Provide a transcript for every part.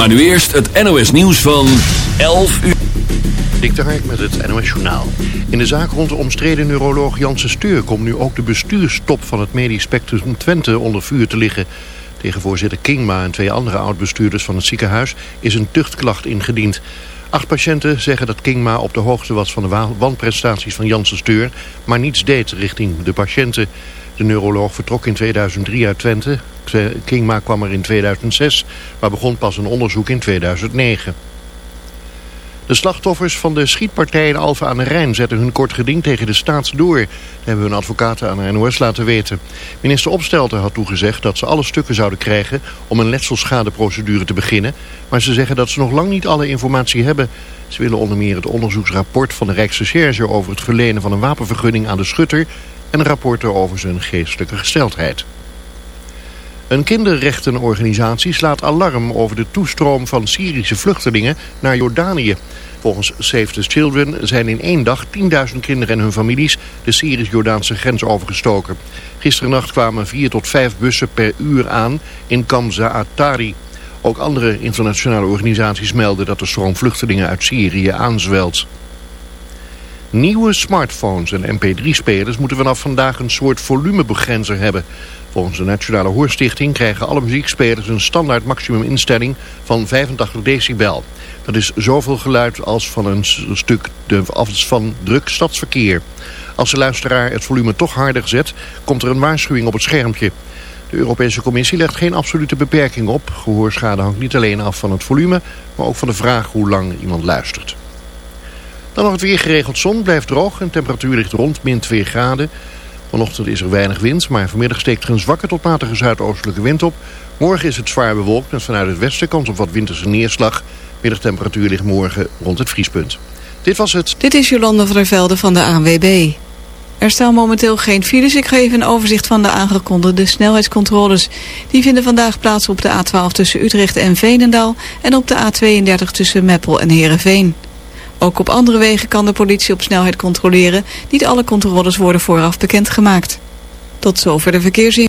Maar nu eerst het NOS nieuws van 11 uur. Dik de met het NOS Journaal. In de zaak rond de omstreden neuroloog Janssen Steur... komt nu ook de bestuurstop van het medisch spectrum Twente onder vuur te liggen. Tegen voorzitter Kingma en twee andere oud-bestuurders van het ziekenhuis... is een tuchtklacht ingediend. Acht patiënten zeggen dat Kingma op de hoogte was van de wanprestaties van Janssen Steur... maar niets deed richting de patiënten. De neuroloog vertrok in 2003 uit Twente. Kingma kwam er in 2006, maar begon pas een onderzoek in 2009. De slachtoffers van de schietpartij in Alphen aan de Rijn zetten hun kort geding tegen de staat door. Dat hebben hun advocaten aan de NOS laten weten. Minister Opstelten had toegezegd dat ze alle stukken zouden krijgen om een letselschadeprocedure te beginnen. Maar ze zeggen dat ze nog lang niet alle informatie hebben. Ze willen onder meer het onderzoeksrapport van de Rijksrecherche over het verlenen van een wapenvergunning aan de schutter en een rapport over zijn geestelijke gesteldheid. Een kinderrechtenorganisatie slaat alarm over de toestroom van Syrische vluchtelingen naar Jordanië. Volgens Save the Children zijn in één dag 10.000 kinderen en hun families de Syrisch-Jordaanse grens overgestoken. Gisterennacht kwamen vier tot vijf bussen per uur aan in Kamza Atari. Ook andere internationale organisaties melden dat de stroom vluchtelingen uit Syrië aanzwelt. Nieuwe smartphones en mp3-spelers moeten vanaf vandaag een soort volumebegrenzer hebben. Volgens de Nationale Hoorstichting krijgen alle muziekspelers een standaard maximuminstelling van 85 decibel. Dat is zoveel geluid als van een stuk de, als van druk stadsverkeer. Als de luisteraar het volume toch harder zet, komt er een waarschuwing op het schermpje. De Europese Commissie legt geen absolute beperking op. Gehoorschade hangt niet alleen af van het volume, maar ook van de vraag hoe lang iemand luistert. Dan nog het weer geregeld zon, blijft droog en temperatuur ligt rond min 2 graden. Vanochtend is er weinig wind, maar vanmiddag steekt er een zwakke tot matige zuidoostelijke wind op. Morgen is het zwaar bewolkt met vanuit het westen kans op wat winterse neerslag. Middagtemperatuur ligt morgen rond het vriespunt. Dit was het. Dit is Jolanda van der Velde van de ANWB. Er staan momenteel geen files. Ik geef een overzicht van de aangekondigde snelheidscontroles. Die vinden vandaag plaats op de A12 tussen Utrecht en Veenendaal... en op de A32 tussen Meppel en Heerenveen. Ook op andere wegen kan de politie op snelheid controleren. Niet alle controles worden vooraf bekendgemaakt. Tot zover de verkeersin.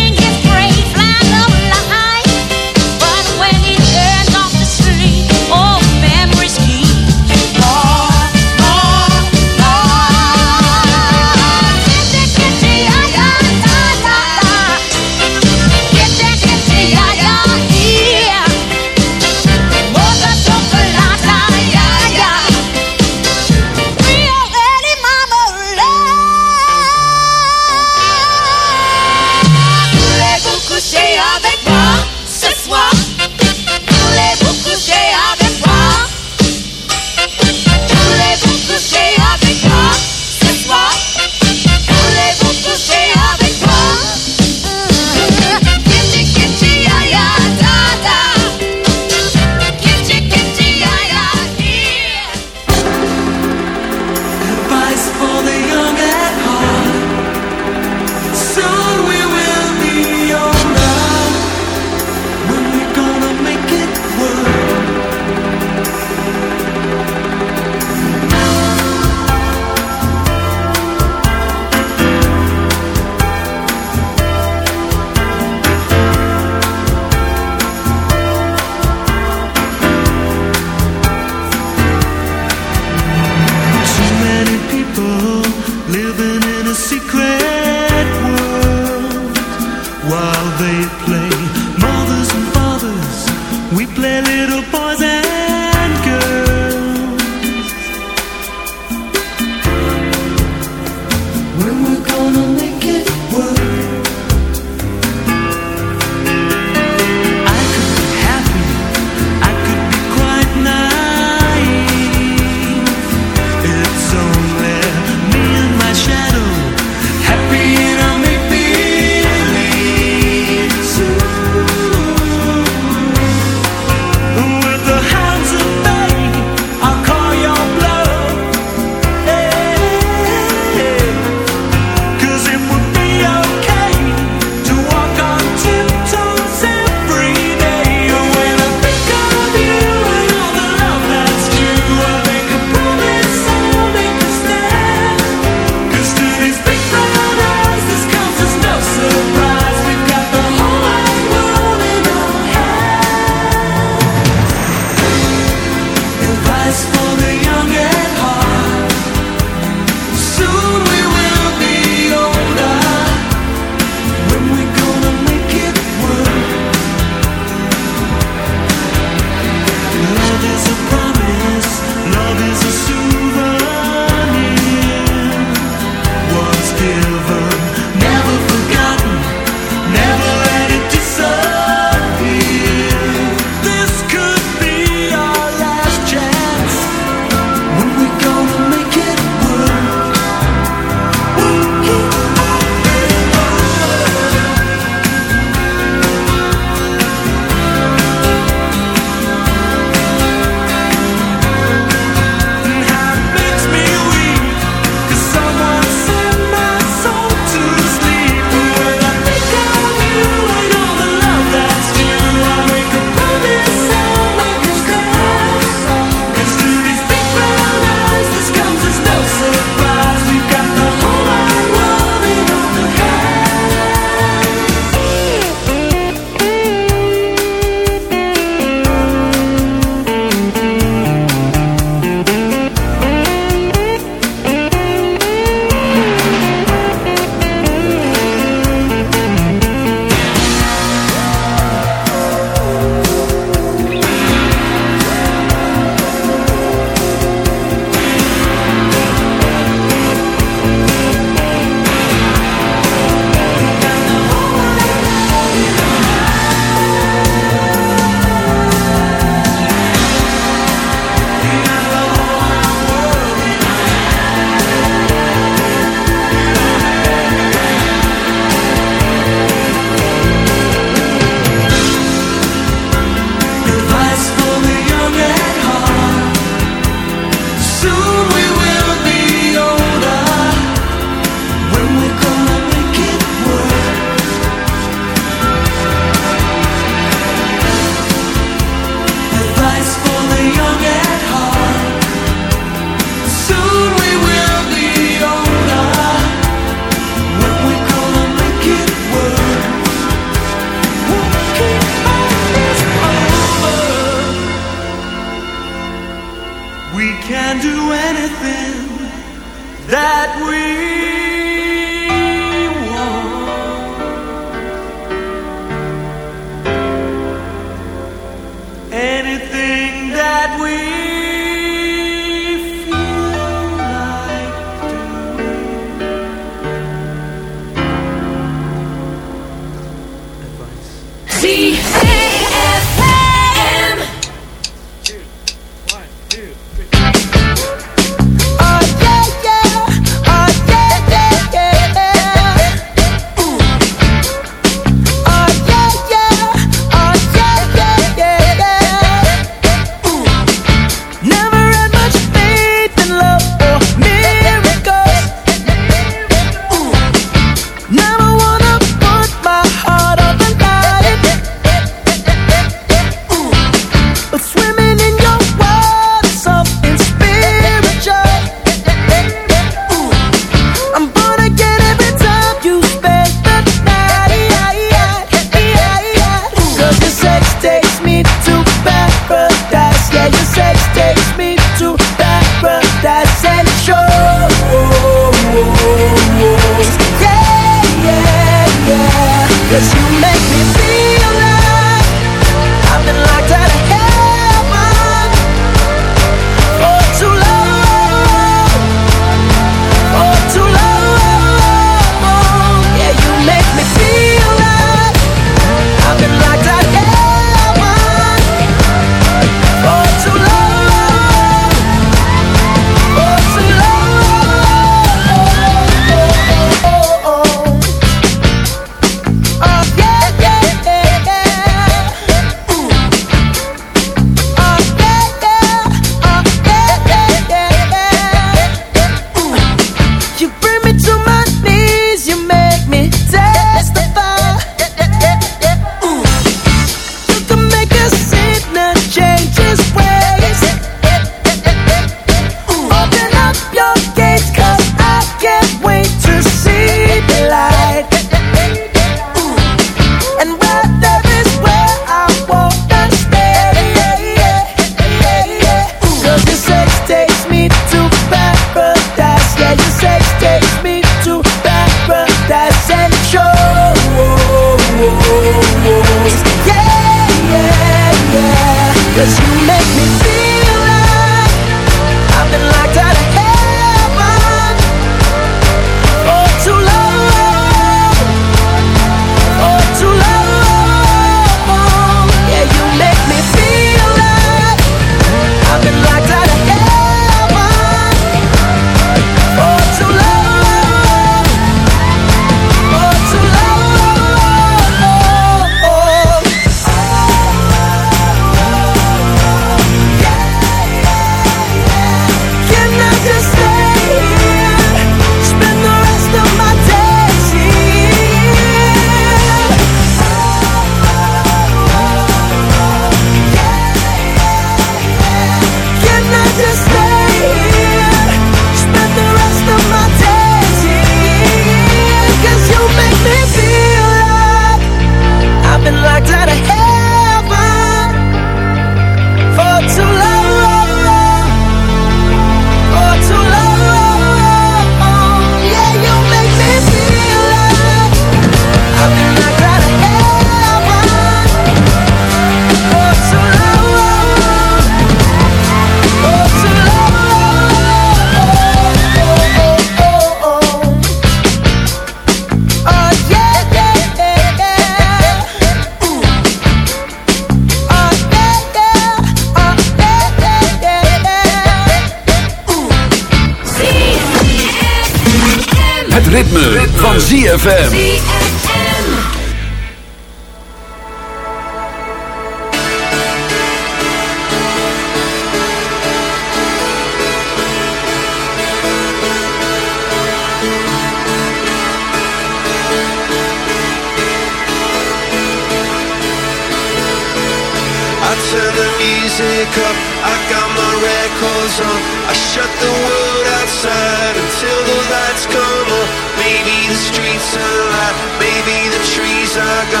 on I shut the world outside until the lights come on. Maybe the streets are light, maybe the trees are gone.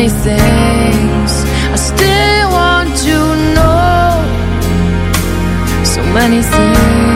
many things I still want to know. So many things.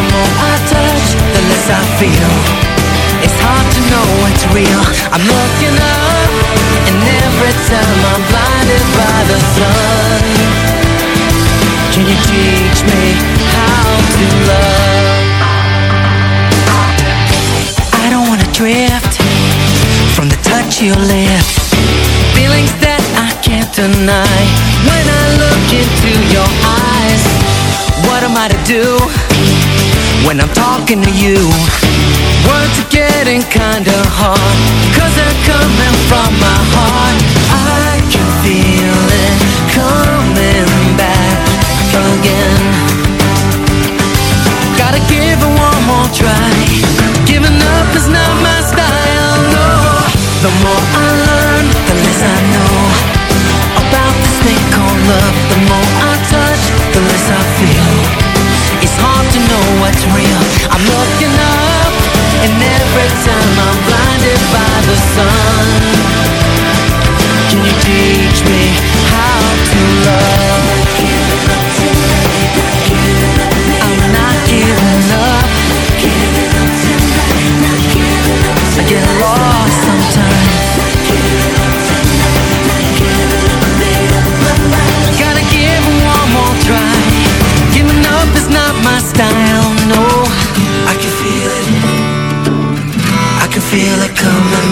The more I touch, the less I feel. It's hard to know what's real. I'm looking up, and every time I'm blinded by the sun. Can you teach me how to love? I don't wanna drift from the touch of your lips. Feelings that I can't deny when I look into your eyes. What am I to do when I'm talking to you? Words are getting kinda hard, cause they're coming from my heart. I can feel it coming back again. Gotta give it one more try. Giving up is not my style, no. The more I learn, the less I know about this thing called love. The more I touch, the less I feel. What's real. I'm looking up, and every time I'm blinded by the sun. Can you teach me how to love?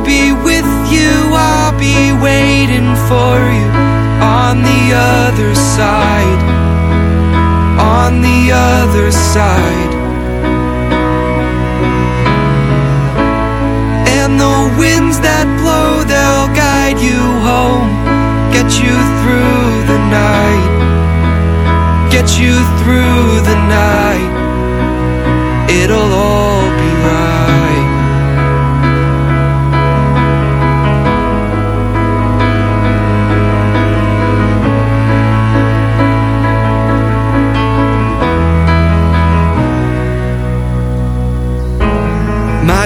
I'll be with you, I'll be waiting for you on the other side. on the other side. And the winds that blow, they'll guide you home, get you through the night, get you through the night. It'll all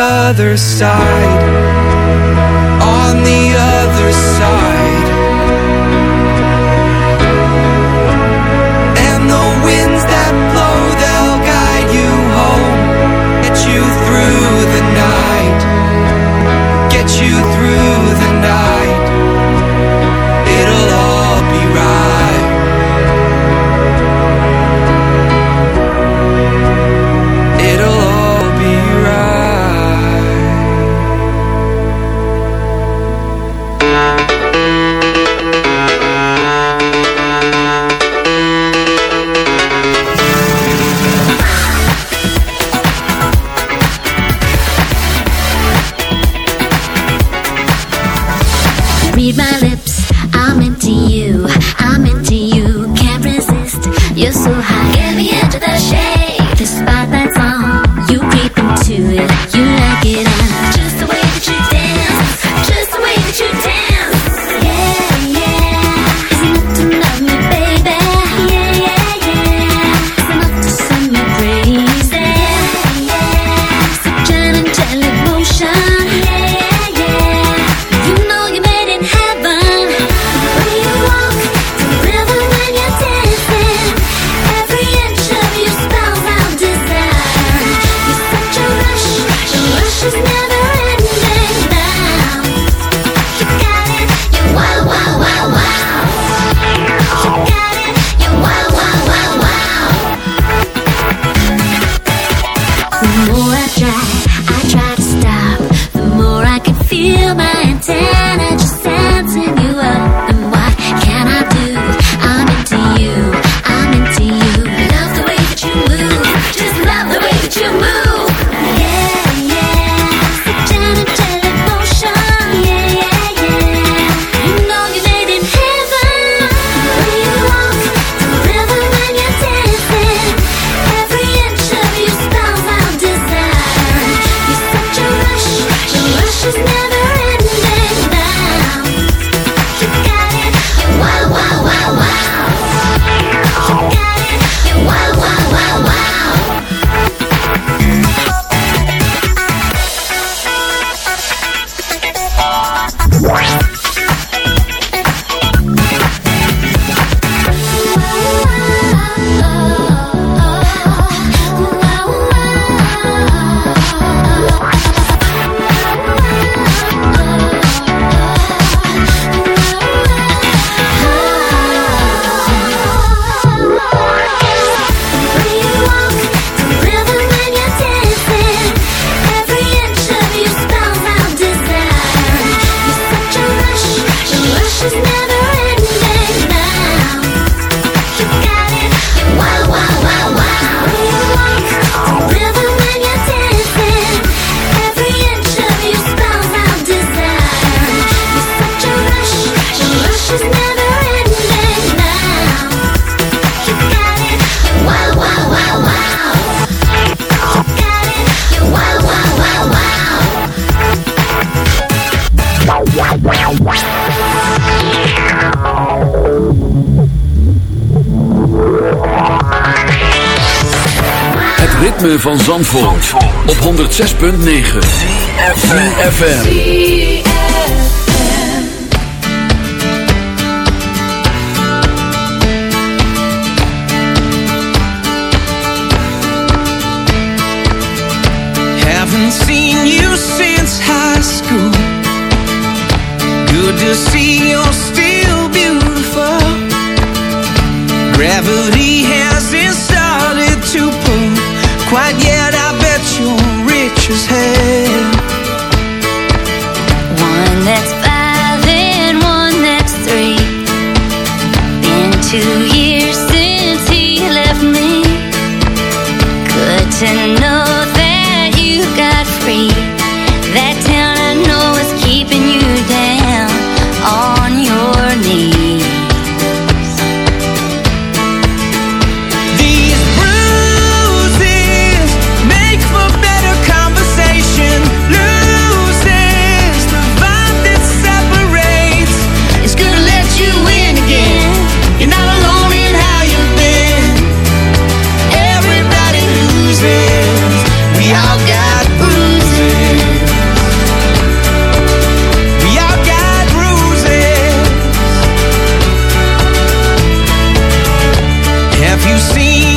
other side. ritme van Zandvoort, op 106.9 CFFM Haven't seen you since high school. Good to see And. You seen?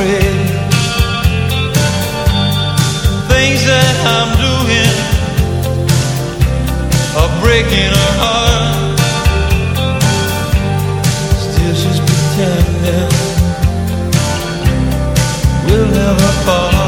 Afraid. Things that I'm doing are breaking her heart. Still she's pretending we'll never part.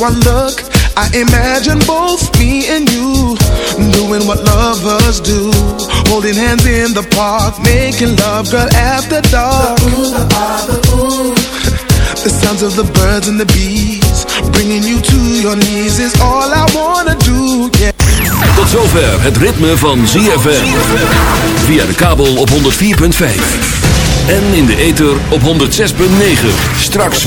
One look. I imagine both me and you doing what lovers do, holding hands in the park, making love, girl, after dark. The ooh, sounds of the birds and the bees, bringing you to your knees is all I wanna do. Yeah. Tot zover het ritme van ZFM. Via de kabel op 104.5. En in de ether op 106.9. Straks